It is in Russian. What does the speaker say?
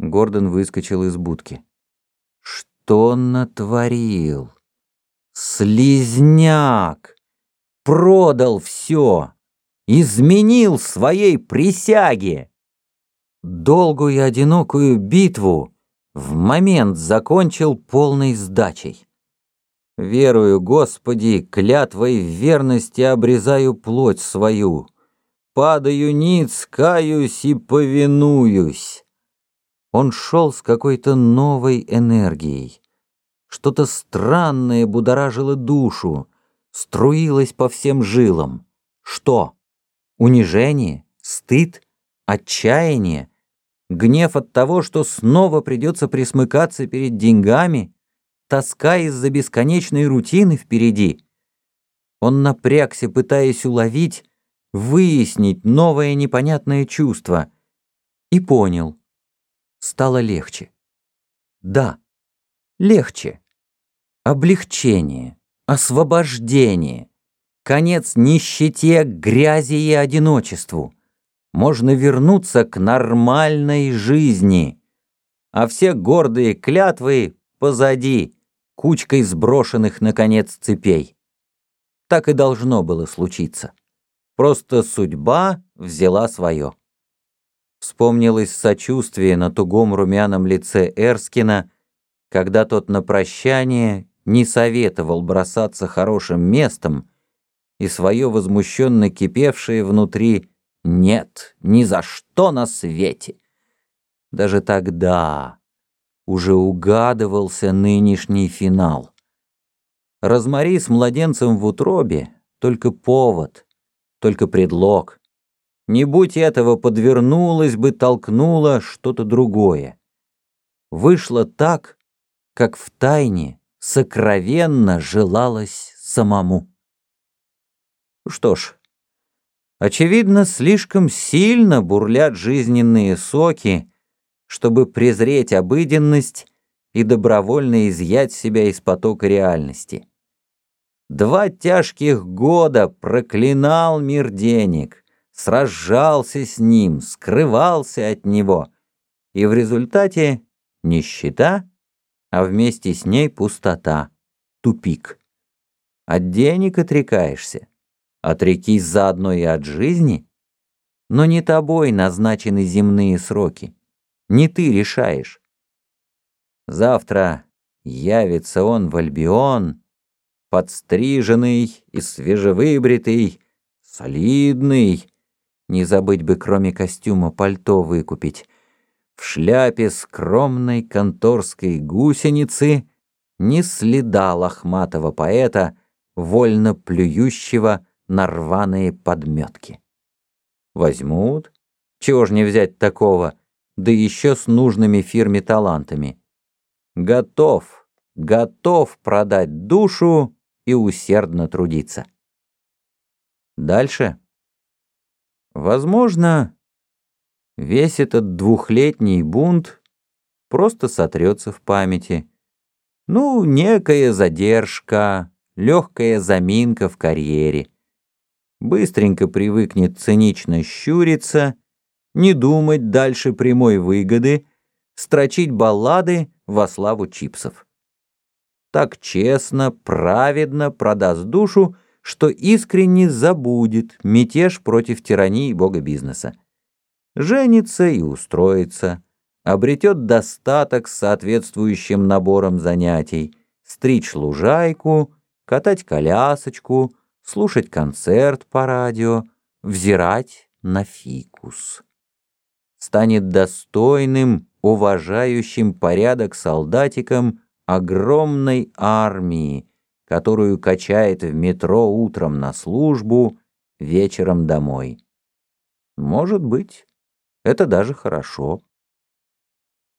Гордон выскочил из будки. Что натворил? Слизняк! Продал все! Изменил своей присяге! Долгую и одинокую битву в момент закончил полной сдачей. Верую, Господи, клятвой верности обрезаю плоть свою. Падаю ниц, каюсь и повинуюсь. Он шел с какой-то новой энергией. Что-то странное будоражило душу, струилось по всем жилам. Что? Унижение? Стыд? Отчаяние? Гнев от того, что снова придется присмыкаться перед деньгами? Тоска из-за бесконечной рутины впереди? Он напрягся, пытаясь уловить, выяснить новое непонятное чувство. И понял. Стало легче. Да, легче. Облегчение, освобождение, конец нищете, грязи и одиночеству. Можно вернуться к нормальной жизни. А все гордые клятвы позади, кучкой сброшенных, наконец, цепей. Так и должно было случиться. Просто судьба взяла свое. Вспомнилось сочувствие на тугом румяном лице Эрскина, когда тот на прощание не советовал бросаться хорошим местом и свое возмущенно кипевшее внутри «нет, ни за что на свете». Даже тогда уже угадывался нынешний финал. Розмари с младенцем в утробе — только повод — только предлог. Не будь этого, подвернулось бы, толкнуло что-то другое. Вышло так, как в тайне сокровенно желалось самому. Что ж, очевидно, слишком сильно бурлят жизненные соки, чтобы презреть обыденность и добровольно изъять себя из потока реальности. Два тяжких года проклинал мир денег, сражался с ним, скрывался от него, и в результате нищета, а вместе с ней пустота, тупик. От денег отрекаешься, отрекись заодно и от жизни, но не тобой назначены земные сроки, не ты решаешь. Завтра явится он в Альбион, подстриженный и свежевыбритый, солидный. Не забыть бы, кроме костюма, пальто выкупить. В шляпе скромной конторской гусеницы ни следа лохматого поэта, вольно плюющего на рваные подметки. Возьмут, чего ж не взять такого, да еще с нужными фирме талантами. Готов, готов продать душу и усердно трудиться. Дальше. Возможно, весь этот двухлетний бунт просто сотрется в памяти. Ну, некая задержка, легкая заминка в карьере. Быстренько привыкнет цинично щуриться, не думать дальше прямой выгоды, строчить баллады во славу чипсов так честно, праведно продаст душу, что искренне забудет мятеж против тирании бога бизнеса. Женится и устроится, обретет достаток с соответствующим набором занятий, стричь лужайку, катать колясочку, слушать концерт по радио, взирать на фикус. Станет достойным, уважающим порядок солдатиком огромной армии, которую качает в метро утром на службу, вечером домой. Может быть, это даже хорошо.